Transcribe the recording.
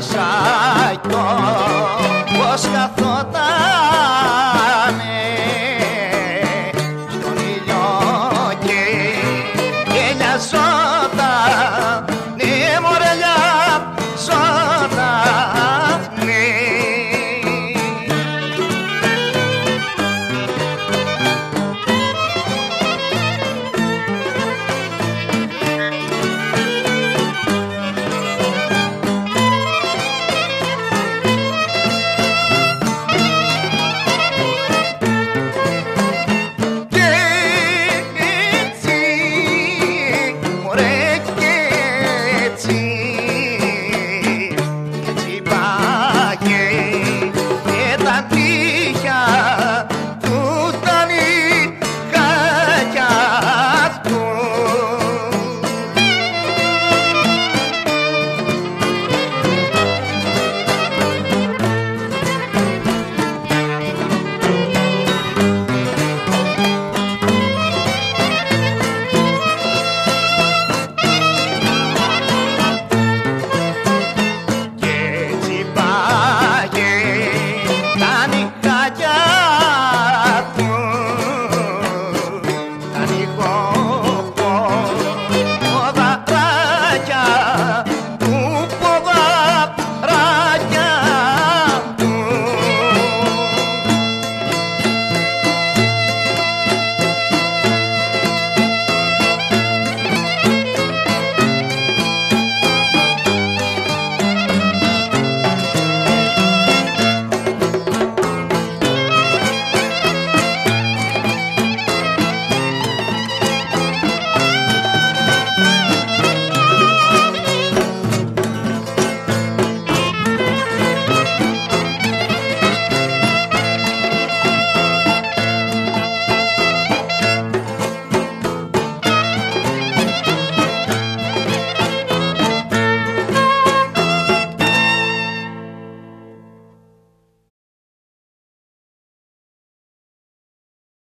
passar. Ζάτα